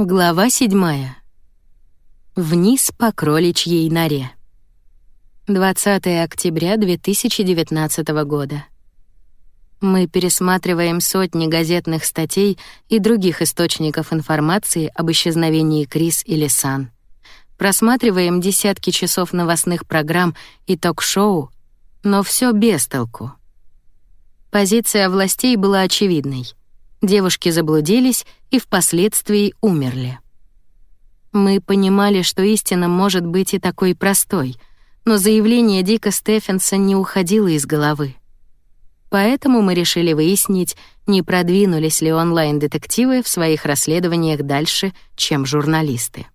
Глава седьмая. Вниз по кроличьей норе. 20 октября 2019 года. Мы пересматриваем сотни газетных статей и других источников информации об исчезновении Крис или Сан. Просматриваем десятки часов новостных программ и ток-шоу, но все без толку. Позиция властей была очевидной. Девушки заблудились и впоследствии умерли. Мы понимали, что истина может быть и такой простой, но заявление Дика Стефенса не уходило из головы. Поэтому мы решили выяснить, не продвинулись ли онлайн-детективы в своих расследованиях дальше, чем журналисты.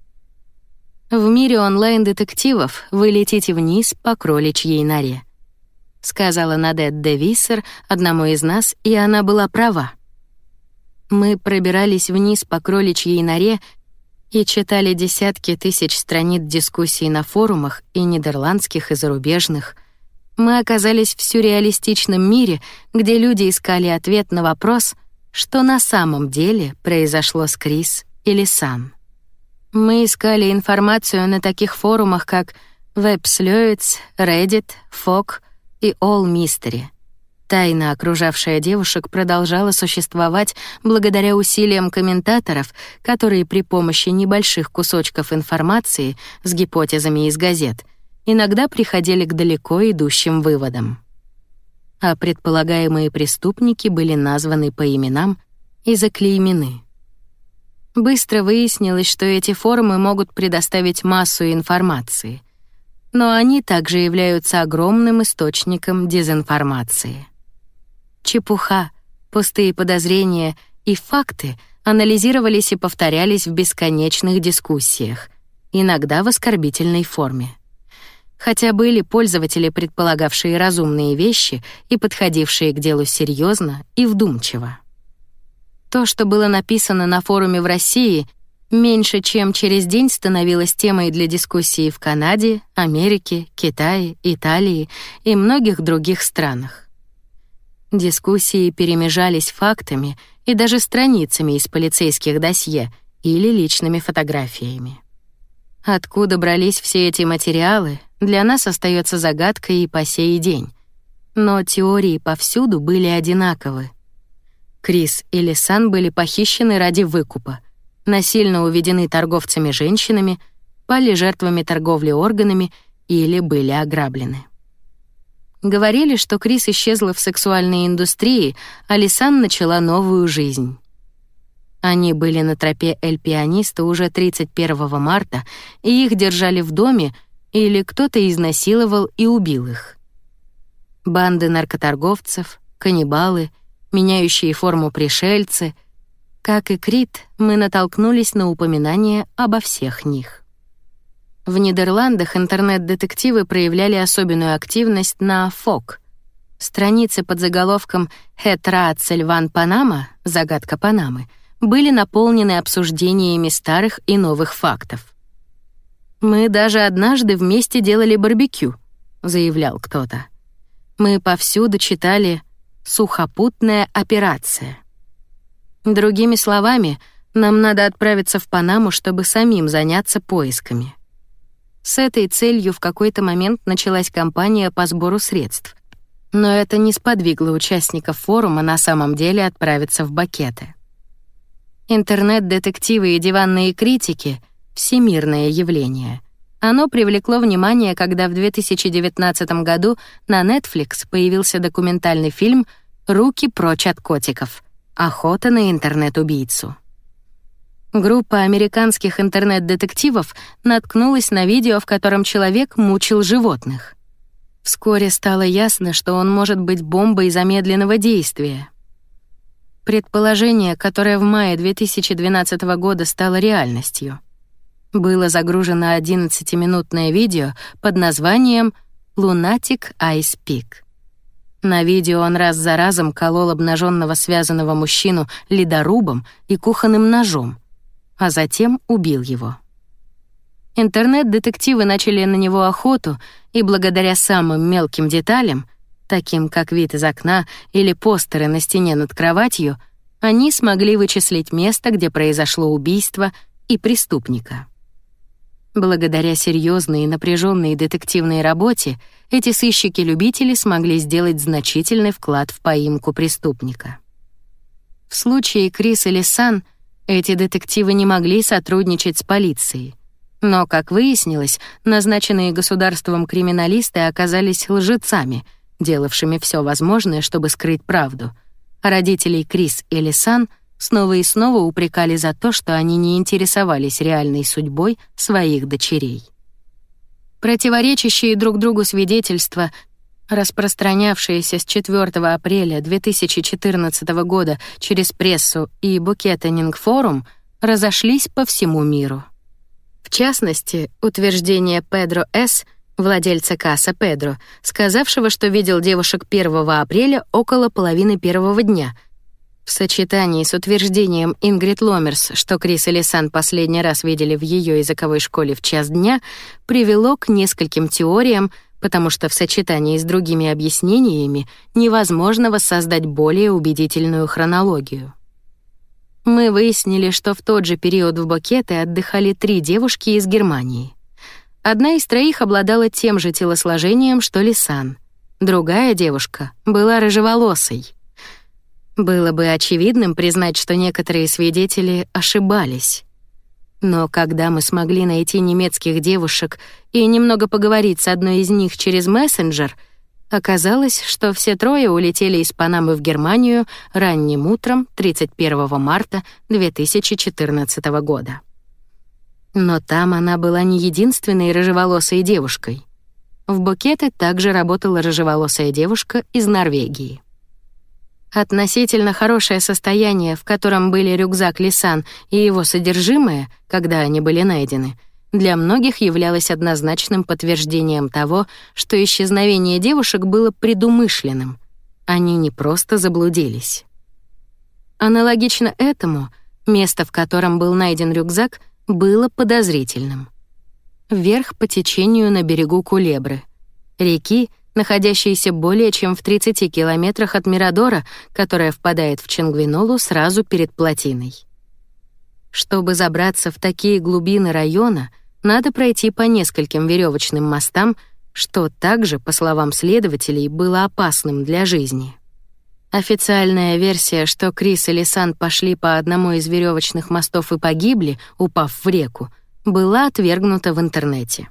В мире онлайн-детективов вы летите вниз по кроличьей норе. Сказала Надет Девиссер одному из нас, и она была права. Мы пробирались вниз по кроличьей норе и читали десятки тысяч страниц дискуссий на форумах и нидерландских, и зарубежных. Мы оказались в сюрреалистичном мире, где люди искали ответ на вопрос, что на самом деле произошло с Крис или Сан. Мы искали информацию на таких форумах, как WebSleuts, Reddit, Fog и All Mystery. Тайна, окружавшая девушек, продолжала существовать благодаря усилиям комментаторов, которые при помощи небольших кусочков информации с гипотезами из газет иногда приходили к далеко идущим выводам. А предполагаемые преступники были названы по именам и заклеймены. Быстро выяснилось, что эти форумы могут предоставить массу информации, но они также являются огромным источником дезинформации. Чепуха, пустые подозрения и факты анализировались и повторялись в бесконечных дискуссиях, иногда в оскорбительной форме. Хотя были пользователи, предполагавшие разумные вещи и подходившие к делу серьезно и вдумчиво. То, что было написано на форуме в России, меньше чем через день становилось темой для дискуссии в Канаде, Америке, Китае, Италии и многих других странах. Дискуссии перемежались фактами и даже страницами из полицейских досье или личными фотографиями. Откуда брались все эти материалы, для нас остается загадкой и по сей день. Но теории повсюду были одинаковы. Крис и Лисан были похищены ради выкупа, насильно уведены торговцами женщинами, пали жертвами торговли органами или были ограблены. Говорили, что Крис исчезла в сексуальной индустрии, а Лисан начала новую жизнь. Они были на тропе Эль-Пианиста уже 31 марта, и их держали в доме, или кто-то изнасиловал и убил их. Банды наркоторговцев, каннибалы, меняющие форму пришельцы. Как и Крит, мы натолкнулись на упоминание обо всех них. В Нидерландах интернет-детективы проявляли особенную активность на ФОК. Страницы под заголовком «Хетра Цельван Панама» — «Загадка Панамы» были наполнены обсуждениями старых и новых фактов. «Мы даже однажды вместе делали барбекю», — заявлял кто-то. «Мы повсюду читали «Сухопутная операция». Другими словами, нам надо отправиться в Панаму, чтобы самим заняться поисками. С этой целью в какой-то момент началась кампания по сбору средств. Но это не сподвигло участников форума на самом деле отправиться в бакеты. Интернет-детективы и диванные критики — всемирное явление. Оно привлекло внимание, когда в 2019 году на Netflix появился документальный фильм «Руки прочь от котиков. Охота на интернет-убийцу». Группа американских интернет-детективов наткнулась на видео, в котором человек мучил животных. Вскоре стало ясно, что он может быть бомбой замедленного действия. Предположение, которое в мае 2012 года стало реальностью. Было загружено 11-минутное видео под названием «Lunatic Ice Peak». На видео он раз за разом колол обнаженного связанного мужчину ледорубом и кухонным ножом — а затем убил его. Интернет-детективы начали на него охоту, и благодаря самым мелким деталям, таким как вид из окна или постеры на стене над кроватью, они смогли вычислить место, где произошло убийство, и преступника. Благодаря серьезной и напряженной детективной работе эти сыщики-любители смогли сделать значительный вклад в поимку преступника. В случае Крис или Сан эти детективы не могли сотрудничать с полицией. Но, как выяснилось, назначенные государством криминалисты оказались лжецами, делавшими все возможное, чтобы скрыть правду. Родителей Крис и Лисан снова и снова упрекали за то, что они не интересовались реальной судьбой своих дочерей. Противоречащие друг другу свидетельства распространявшиеся с 4 апреля 2014 года через прессу и Boquete Ning-форум, разошлись по всему миру. В частности, утверждение Педро С., владельца касса Педро, сказавшего, что видел девушек 1 апреля около половины первого дня, в сочетании с утверждением Ингрид Ломерс, что Крис и Лисан последний раз видели в ее языковой школе в час дня, привело к нескольким теориям, потому что в сочетании с другими объяснениями невозможно воссоздать более убедительную хронологию. Мы выяснили, что в тот же период в Букете отдыхали три девушки из Германии. Одна из троих обладала тем же телосложением, что Лисан. Другая девушка была рыжеволосой. Было бы очевидным признать, что некоторые свидетели ошибались. Но когда мы смогли найти немецких девушек и немного поговорить с одной из них через мессенджер, оказалось, что все трое улетели из Панамы в Германию ранним утром 31 марта 2014 года. Но там она была не единственной рыжеволосой девушкой. В Букете также работала рыжеволосая девушка из Норвегии. Относительно хорошее состояние, в котором были рюкзак Лисан и его содержимое, когда они были найдены, для многих являлось однозначным подтверждением того, что исчезновение девушек было предумышленным. Они не просто заблудились. Аналогично этому, место, в котором был найден рюкзак, было подозрительным. Вверх по течению на берегу Кулебры, реки, находящийся более чем в 30 километрах от Мирадора, которая впадает в Чангвинолу сразу перед плотиной. Чтобы забраться в такие глубины района, надо пройти по нескольким веревочным мостам, что также, по словам следователей, было опасным для жизни. Официальная версия, что Крис и Лисан пошли по одному из веревочных мостов и погибли, упав в реку, была отвергнута в интернете.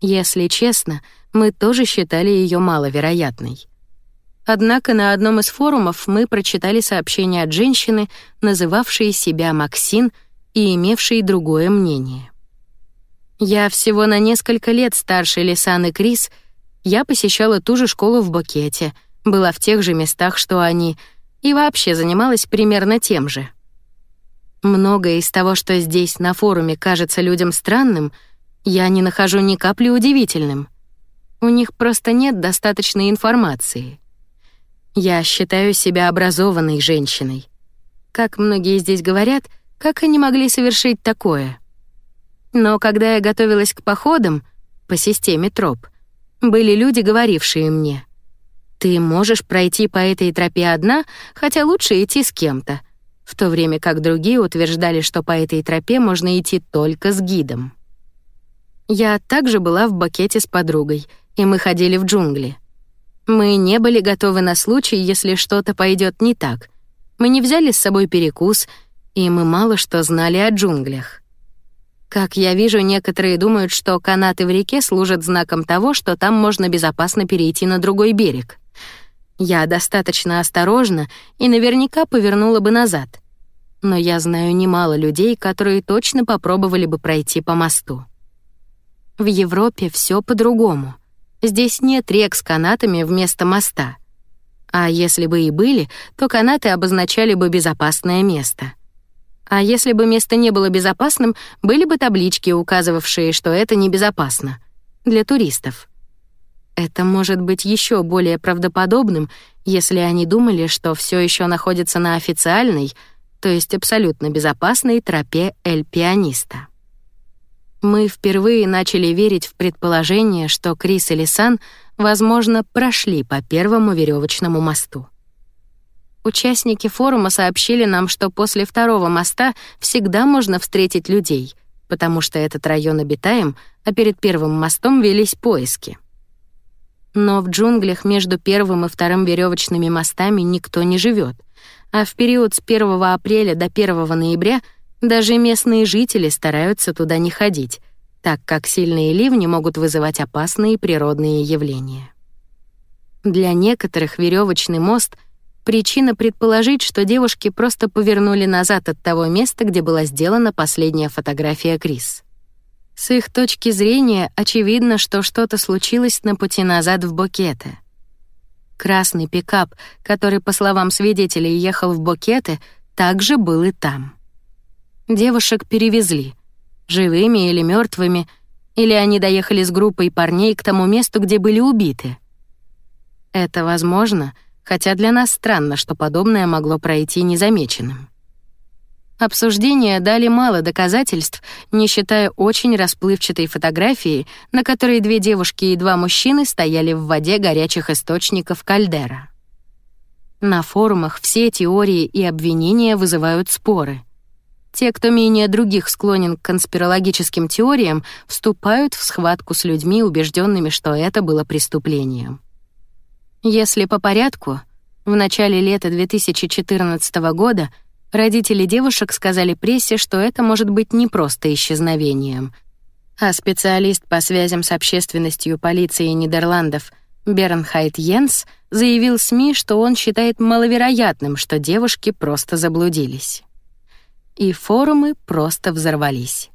Если честно, мы тоже считали ее маловероятной. Однако на одном из форумов мы прочитали сообщение от женщины, называвшей себя Максин и имевшей другое мнение. Я всего на несколько лет старше Лисан и Крис, я посещала ту же школу в Букете, была в тех же местах, что они, и вообще занималась примерно тем же. Многое из того, что здесь на форуме кажется людям странным, я не нахожу ни капли удивительным — у них просто нет достаточной информации. Я считаю себя образованной женщиной. Как многие здесь говорят, как они могли совершить такое? Но когда я готовилась к походам по системе троп, были люди, говорившие мне: "Ты можешь пройти по этой тропе одна, хотя лучше идти с кем-то", в то время как другие утверждали, что по этой тропе можно идти только с гидом. Я также была в бакете с подругой, и мы ходили в джунгли. Мы не были готовы на случай, если что-то пойдет не так. Мы не взяли с собой перекус, и мы мало что знали о джунглях. Как я вижу, некоторые думают, что канаты в реке служат знаком того, что там можно безопасно перейти на другой берег. Я достаточно осторожна и наверняка повернула бы назад. Но я знаю немало людей, которые точно попробовали бы пройти по мосту. В Европе все по-другому. Здесь нет рек с канатами вместо моста. А если бы и были, то канаты обозначали бы безопасное место. А если бы место не было безопасным, были бы таблички, указывавшие, что это небезопасно. Для туристов. Это может быть еще более правдоподобным, если они думали, что все еще находится на официальной, то есть абсолютно безопасной тропе Эль-Пианиста. Мы впервые начали верить в предположение, что Крис и Лисан, возможно, прошли по первому веревочному мосту. Участники форума сообщили нам, что после второго моста всегда можно встретить людей, потому что этот район обитаем, а перед первым мостом велись поиски. Но в джунглях между первым и вторым веревочными мостами никто не живет, а в период с 1 апреля до 1 ноября даже местные жители стараются туда не ходить, так как сильные ливни могут вызывать опасные природные явления. Для некоторых веревочный мост — причина предположить, что девушки просто повернули назад от того места, где была сделана последняя фотография Крис. С их точки зрения очевидно, что что-то случилось на пути назад в Бокеты. Красный пикап, который, по словам свидетелей, ехал в Бокеты, также был и там. Девушек перевезли, живыми или мертвыми, или они доехали с группой парней к тому месту, где были убиты. Это возможно, хотя для нас странно, что подобное могло пройти незамеченным. Обсуждения дали мало доказательств, не считая очень расплывчатой фотографии, на которой две девушки и два мужчины стояли в воде горячих источников кальдера. На форумах все теории и обвинения вызывают споры. Те, кто менее других склонен к конспирологическим теориям, вступают в схватку с людьми, убежденными, что это было преступлением. Если по порядку, в начале лета 2014 года — Родители девушек сказали прессе, что это может быть не просто исчезновением. А специалист по связям с общественностью полиции Нидерландов Бернхайт Йенс заявил СМИ, что он считает маловероятным, что девушки просто заблудились. И форумы просто взорвались.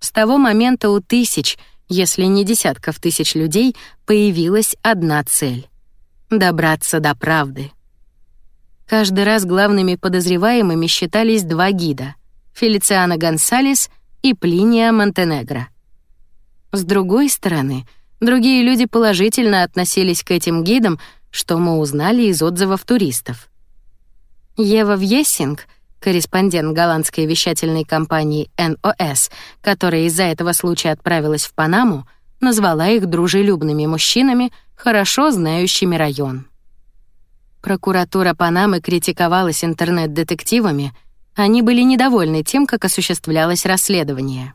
С того момента у тысяч, если не десятков тысяч людей, появилась одна цель — добраться до правды. Каждый раз главными подозреваемыми считались два гида — Фелициана Гонсалес и Плиния Монтенегро. С другой стороны, другие люди положительно относились к этим гидам, что мы узнали из отзывов туристов. Ева Вьессинг, корреспондент голландской вещательной компании NOS, которая из-за этого случая отправилась в Панаму, назвала их дружелюбными мужчинами, хорошо знающими район. Прокуратура Панамы критиковалась интернет-детективами, они были недовольны тем, как осуществлялось расследование.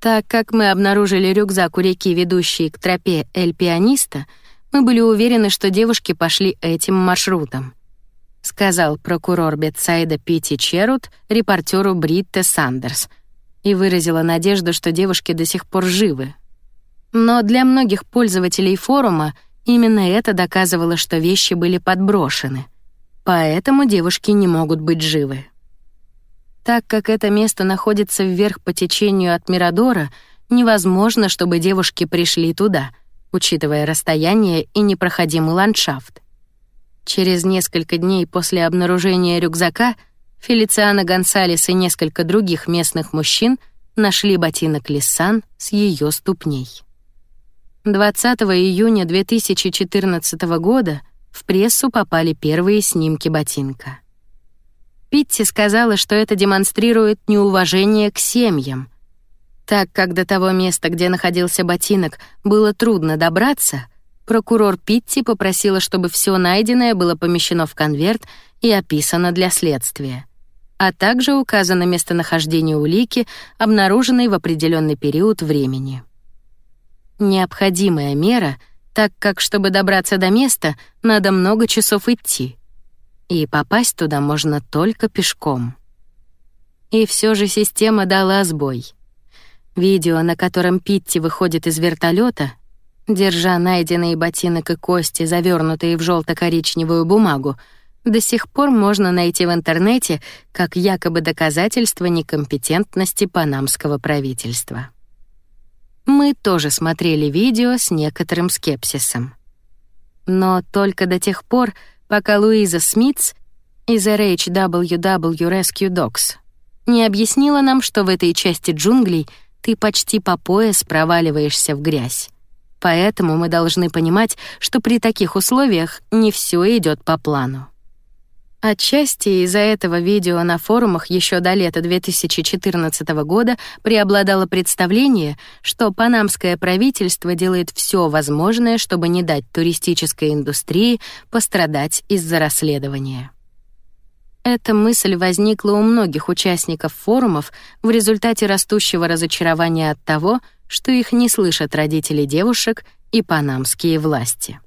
Так как мы обнаружили рюкзак у реки, ведущей к тропе Эль-Пианиста, мы были уверены, что девушки пошли этим маршрутом, сказал прокурор Бетсайда Пити Черут репортеру Бритте Сандерс и выразила надежду, что девушки до сих пор живы. Но для многих пользователей форума Именно это доказывало, что вещи были подброшены. Поэтому девушки не могут быть живы. Так как это место находится вверх по течению от Мирадора, невозможно, чтобы девушки пришли туда, учитывая расстояние и непроходимый ландшафт. Через несколько дней после обнаружения рюкзака Фелициана Гонсалес и несколько других местных мужчин нашли ботинок Лисан с ее ступней. 20 июня 2014 года в прессу попали первые снимки ботинка. Питти сказала, что это демонстрирует неуважение к семьям. Так как до того места, где находился ботинок, было трудно добраться, прокурор Питти попросила, чтобы все найденное было помещено в конверт и описано для следствия а также указано местонахождение улики, обнаруженной в определенный период времени необходимая мера, так как, чтобы добраться до места, надо много часов идти. И попасть туда можно только пешком. И все же система дала сбой. Видео, на котором Питти выходит из вертолета, держа найденные ботинок и кости, завернутые в желто коричневую бумагу, до сих пор можно найти в интернете как якобы доказательство некомпетентности панамского правительства. Мы тоже смотрели видео с некоторым скепсисом. Но только до тех пор, пока Луиза Смитс из RHWW Rescue Dogs не объяснила нам, что в этой части джунглей ты почти по пояс проваливаешься в грязь. Поэтому мы должны понимать, что при таких условиях не все идет по плану. Отчасти из-за этого видео на форумах еще до лета 2014 года преобладало представление, что панамское правительство делает все возможное, чтобы не дать туристической индустрии пострадать из-за расследования. Эта мысль возникла у многих участников форумов в результате растущего разочарования от того, что их не слышат родители девушек и панамские власти.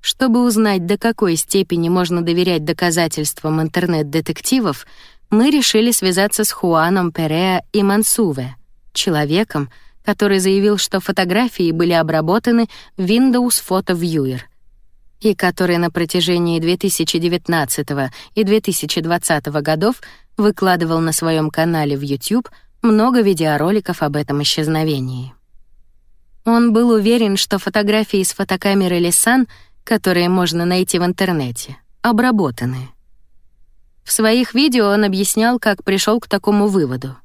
Чтобы узнать, до какой степени можно доверять доказательствам интернет-детективов, мы решили связаться с Хуаном Переа и Мансуве, человеком, который заявил, что фотографии были обработаны Windows Photo Viewer и который на протяжении 2019 и 2020 годов выкладывал на своем канале в YouTube много видеороликов об этом исчезновении. Он был уверен, что фотографии с фотокамеры Лисан, которые можно найти в интернете, обработаны. В своих видео он объяснял, как пришел к такому выводу.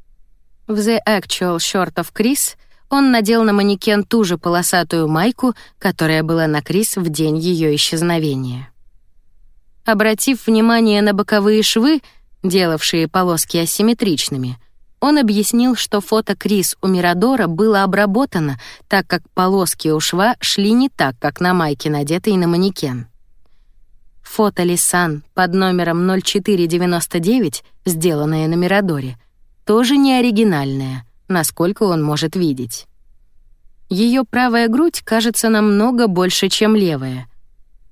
В The Actual Short of Chris он надел на манекен ту же полосатую майку, которая была на Крис в день ее исчезновения. Обратив внимание на боковые швы, делавшие полоски асимметричными, он объяснил, что фото Крис у Мирадора было обработано, так как полоски у шва шли не так, как на майке, надетой на манекен. Фото Лисан под номером 0499, сделанное на Мирадоре, тоже не оригинальное, насколько он может видеть. Ее правая грудь кажется намного больше, чем левая.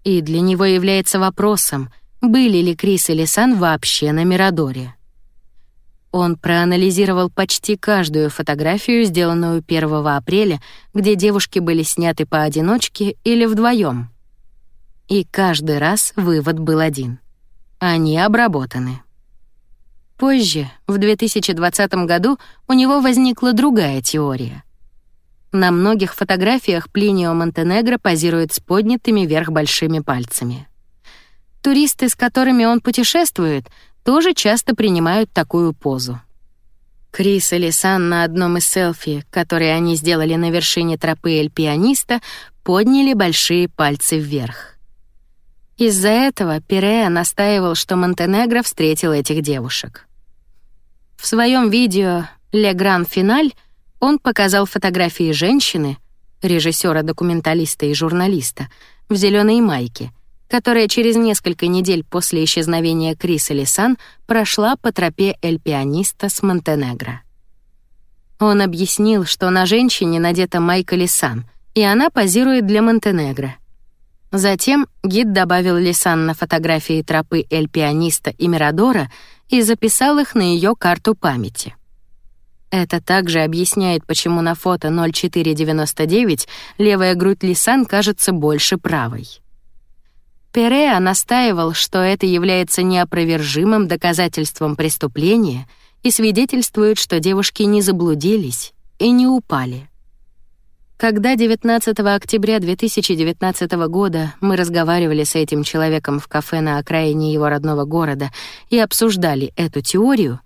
И для него является вопросом, были ли Крис и Лисан вообще на Мирадоре. Он проанализировал почти каждую фотографию, сделанную 1 апреля, где девушки были сняты поодиночке или вдвоем. И каждый раз вывод был один. Они обработаны. Позже, в 2020 году, у него возникла другая теория. На многих фотографиях Плинио Монтенегро позирует с поднятыми вверх большими пальцами. Туристы, с которыми он путешествует, тоже часто принимают такую позу. Крис и Лисан на одном из селфи, которые они сделали на вершине тропы Эль-Пианиста, подняли большие пальцы вверх. Из-за этого Пирея настаивал, что Монтенегро встретил этих девушек. В своем видео «Ле Гран Финаль» он показал фотографии женщины, режиссера-документалиста и журналиста, в зеленой майке — которая через несколько недель после исчезновения Криса Лисан прошла по тропе Эль-Пианиста с Монтенегро. Он объяснил, что на женщине надета майка Лисан, и она позирует для Монтенегро. Затем гид добавил Лисан на фотографии тропы Эль-Пианиста и Мирадора и записал их на ее карту памяти. Это также объясняет, почему на фото 0499 левая грудь Лисан кажется больше правой. Переа настаивал, что это является неопровержимым доказательством преступления и свидетельствует, что девушки не заблудились и не упали. Когда 19 октября 2019 года мы разговаривали с этим человеком в кафе на окраине его родного города и обсуждали эту теорию,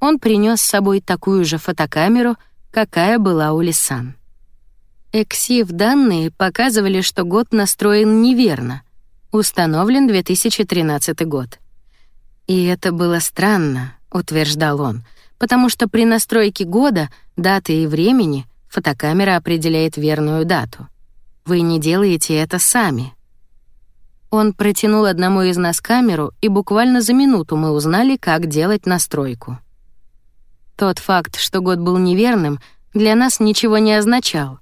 он принес с собой такую же фотокамеру, какая была у Лисан. Эксив данные показывали, что год настроен неверно — Установлен 2013 год. И это было странно, утверждал он, потому что при настройке года, даты и времени фотокамера определяет верную дату. Вы не делаете это сами. Он протянул одному из нас камеру, и буквально за минуту мы узнали, как делать настройку. Тот факт, что год был неверным, для нас ничего не означал.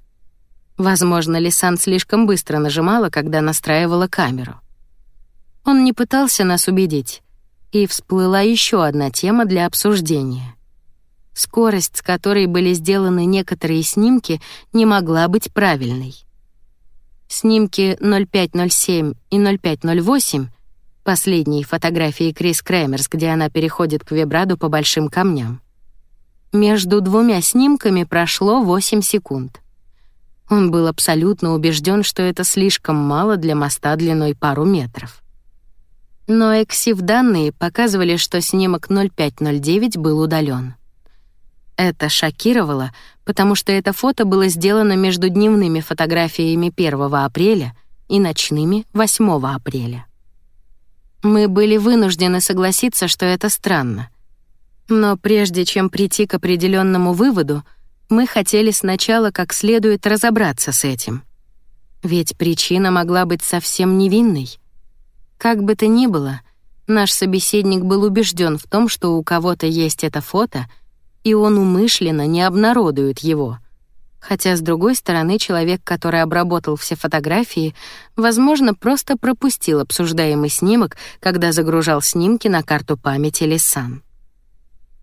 Возможно, Лисан слишком быстро нажимала, когда настраивала камеру. Он не пытался нас убедить, и всплыла еще одна тема для обсуждения. Скорость, с которой были сделаны некоторые снимки, не могла быть правильной. Снимки 0507 и 0508 последние фотографии Крис Крэмерс, где она переходит к Вебраду по большим камням. Между двумя снимками прошло 8 секунд. Он был абсолютно убежден, что это слишком мало для моста длиной пару метров. Но эксив-данные показывали, что снимок 0509 был удален. Это шокировало, потому что это фото было сделано между дневными фотографиями 1 апреля и ночными 8 апреля. Мы были вынуждены согласиться, что это странно. Но прежде чем прийти к определенному выводу, мы хотели сначала как следует разобраться с этим. Ведь причина могла быть совсем невинной. Как бы то ни было, Наш собеседник был убежден в том, что у кого-то есть это фото, и он умышленно не обнародует его. Хотя, с другой стороны, человек, который обработал все фотографии, возможно, просто пропустил обсуждаемый снимок, когда загружал снимки на карту памяти Лисан.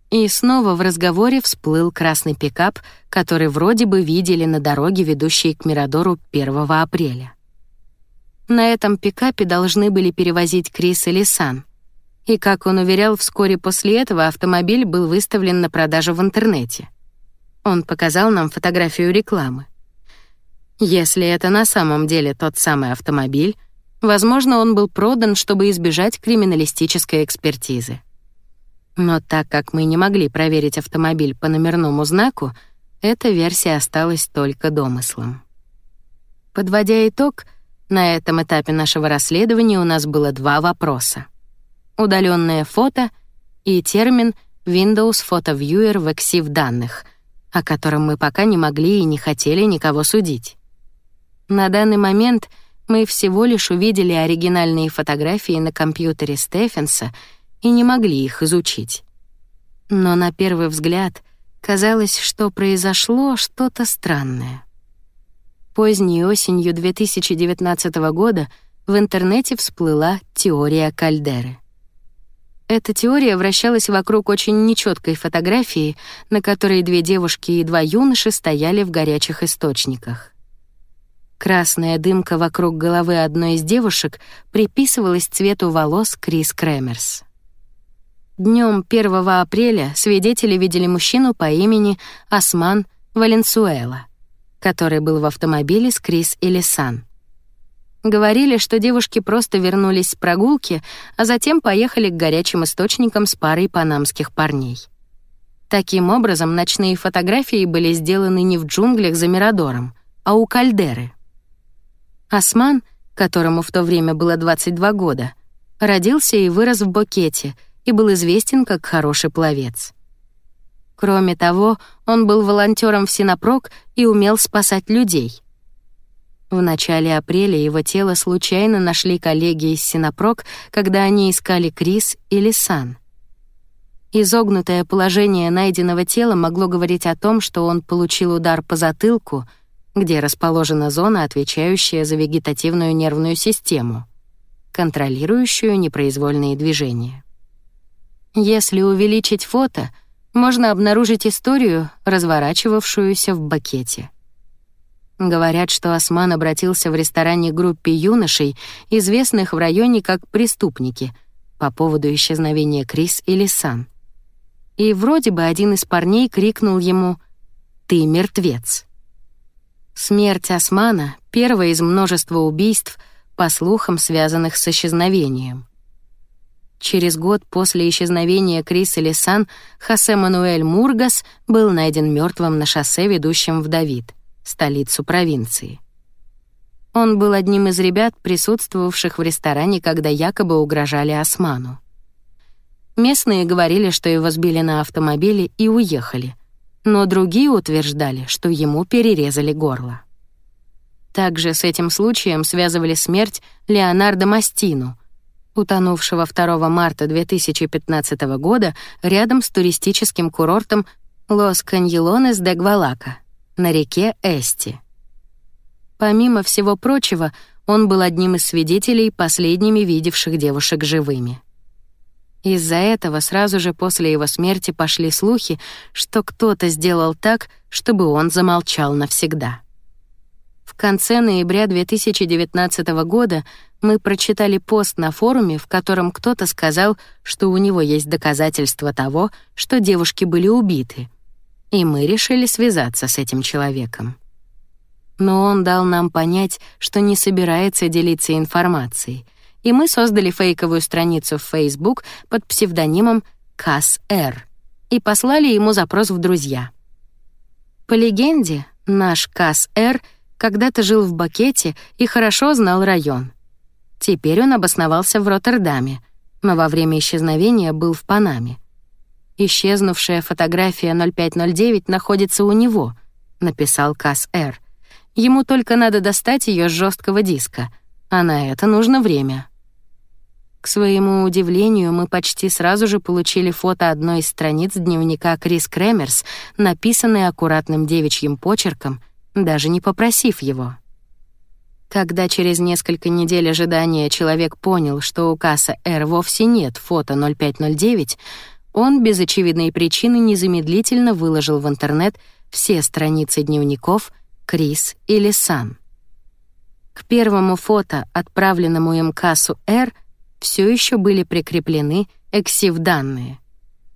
И снова в разговоре всплыл красный пикап, который вроде бы видели на дороге, ведущей к Мирадору 1 апреля. На этом пикапе должны были перевозить Крис и Лисан. И, как он уверял, вскоре после этого автомобиль был выставлен на продажу в интернете. Он показал нам фотографию рекламы. Если это на самом деле тот самый автомобиль, возможно, он был продан, чтобы избежать криминалистической экспертизы. Но так как мы не могли проверить автомобиль по номерному знаку, эта версия осталась только домыслом. Подводя итог, на этом этапе нашего расследования у нас было два вопроса удаленное фото и термин Windows Photo Viewer в эксив данных, о котором мы пока не могли и не хотели никого судить. На данный момент мы всего лишь увидели оригинальные фотографии на компьютере Стефенса и не могли их изучить. Но на первый взгляд казалось, что произошло что-то странное. Поздней осенью 2019 года в интернете всплыла теория кальдеры. Эта теория вращалась вокруг очень нечеткой фотографии, на которой две девушки и два юноши стояли в горячих источниках. Красная дымка вокруг головы одной из девушек приписывалась цвету волос Крис Крэмерс. Днем 1 апреля свидетели видели мужчину по имени Осман Валенсуэла, который был в автомобиле с Крис и Лисан. Говорили, что девушки просто вернулись с прогулки, а затем поехали к горячим источникам с парой панамских парней. Таким образом, ночные фотографии были сделаны не в джунглях за Мирадором, а у кальдеры. Осман, которому в то время было 22 года, родился и вырос в Бокете и был известен как хороший пловец. Кроме того, он был волонтером в Синопрок и умел спасать людей — в начале апреля его тело случайно нашли коллеги из Синопрок, когда они искали Крис или Сан. Изогнутое положение найденного тела могло говорить о том, что он получил удар по затылку, где расположена зона, отвечающая за вегетативную нервную систему, контролирующую непроизвольные движения. Если увеличить фото, можно обнаружить историю, разворачивавшуюся в бакете — Говорят, что Осман обратился в ресторане группе юношей, известных в районе как «преступники», по поводу исчезновения Крис или Сан. И вроде бы один из парней крикнул ему «Ты мертвец». Смерть Османа — первое из множества убийств, по слухам, связанных с исчезновением. Через год после исчезновения Крис или Сан Хосе Мануэль Мургас был найден мертвым на шоссе, ведущем в Давид столицу провинции. Он был одним из ребят, присутствовавших в ресторане, когда якобы угрожали Осману. Местные говорили, что его сбили на автомобиле и уехали, но другие утверждали, что ему перерезали горло. Также с этим случаем связывали смерть Леонардо Мастину, утонувшего 2 марта 2015 года рядом с туристическим курортом Лос Каньелонес де Гвалака на реке Эсти. Помимо всего прочего, он был одним из свидетелей, последними видевших девушек живыми. Из-за этого сразу же после его смерти пошли слухи, что кто-то сделал так, чтобы он замолчал навсегда. В конце ноября 2019 года мы прочитали пост на форуме, в котором кто-то сказал, что у него есть доказательства того, что девушки были убиты — и мы решили связаться с этим человеком. Но он дал нам понять, что не собирается делиться информацией, и мы создали фейковую страницу в Facebook под псевдонимом Кас Р и послали ему запрос в друзья. По легенде, наш Кас Р когда-то жил в Бакете и хорошо знал район. Теперь он обосновался в Роттердаме, но во время исчезновения был в Панаме — Исчезнувшая фотография 0509 находится у него, написал Кас Р. Ему только надо достать ее с жесткого диска, а на это нужно время. К своему удивлению, мы почти сразу же получили фото одной из страниц дневника Крис Кремерс, написанной аккуратным девичьим почерком, даже не попросив его. Когда через несколько недель ожидания человек понял, что у касса R вовсе нет фото 0509, он без очевидной причины незамедлительно выложил в интернет все страницы дневников Крис или Сан. К первому фото, отправленному им кассу R, все еще были прикреплены эксив-данные.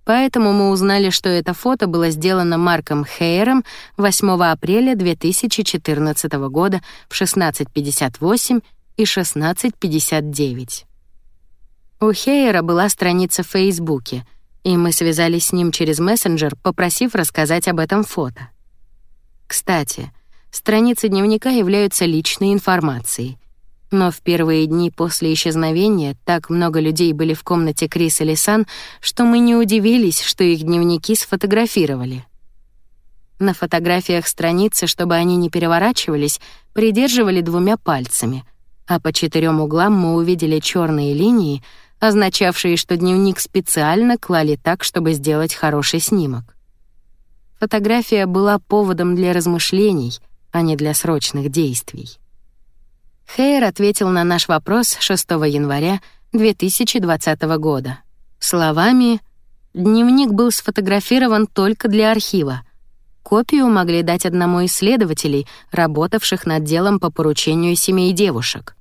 Поэтому мы узнали, что это фото было сделано Марком Хейером 8 апреля 2014 года в 16.58 и 16.59. У Хейера была страница в Фейсбуке, и мы связались с ним через мессенджер, попросив рассказать об этом фото. Кстати, страницы дневника являются личной информацией, но в первые дни после исчезновения так много людей были в комнате Крис и Лисан, что мы не удивились, что их дневники сфотографировали. На фотографиях страницы, чтобы они не переворачивались, придерживали двумя пальцами, а по четырем углам мы увидели черные линии, означавшие, что дневник специально клали так, чтобы сделать хороший снимок. Фотография была поводом для размышлений, а не для срочных действий. Хейер ответил на наш вопрос 6 января 2020 года. Словами «Дневник был сфотографирован только для архива. Копию могли дать одному из следователей, работавших над делом по поручению семей девушек.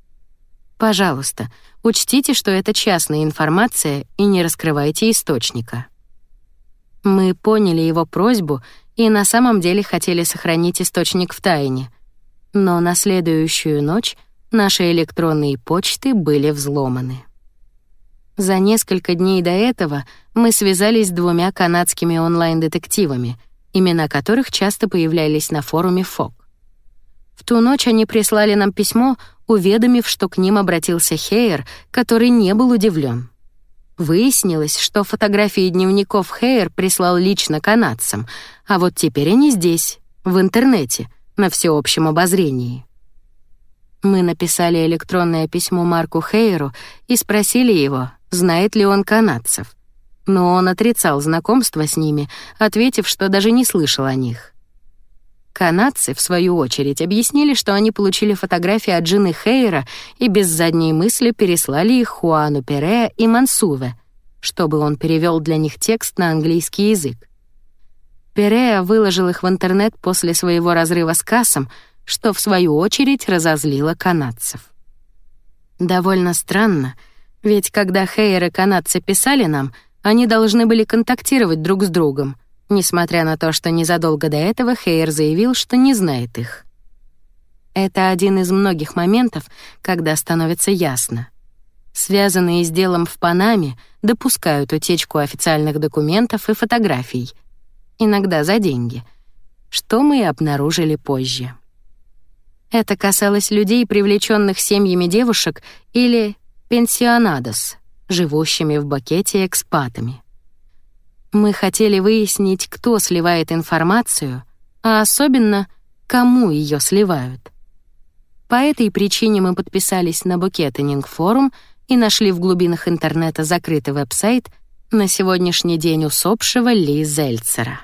Пожалуйста, учтите, что это частная информация и не раскрывайте источника». Мы поняли его просьбу и на самом деле хотели сохранить источник в тайне. Но на следующую ночь — Наши электронные почты были взломаны. За несколько дней до этого мы связались с двумя канадскими онлайн-детективами, имена которых часто появлялись на форуме ФОК. В ту ночь они прислали нам письмо, уведомив, что к ним обратился Хейер, который не был удивлен. Выяснилось, что фотографии дневников Хейер прислал лично канадцам, а вот теперь они здесь, в интернете, на всеобщем обозрении. Мы написали электронное письмо Марку Хейеру и спросили его, знает ли он канадцев. Но он отрицал знакомство с ними, ответив, что даже не слышал о них. Канадцы, в свою очередь, объяснили, что они получили фотографии от жены Хейера и без задней мысли переслали их Хуану Перея и Мансуве, чтобы он перевел для них текст на английский язык. Перея выложил их в интернет после своего разрыва с Кассом, что в свою очередь разозлило канадцев. Довольно странно, ведь когда Хейер и канадцы писали нам, они должны были контактировать друг с другом, несмотря на то, что незадолго до этого Хейер заявил, что не знает их. Это один из многих моментов, когда становится ясно. Связанные с делом в Панаме допускают утечку официальных документов и фотографий, иногда за деньги, что мы и обнаружили позже. Это касалось людей, привлеченных семьями девушек или пенсионадос, живущими в бакете экспатами. Мы хотели выяснить, кто сливает информацию, а особенно, кому ее сливают. По этой причине мы подписались на Букетенинг форум и нашли в глубинах интернета закрытый веб-сайт на сегодняшний день усопшего Ли Зельцера.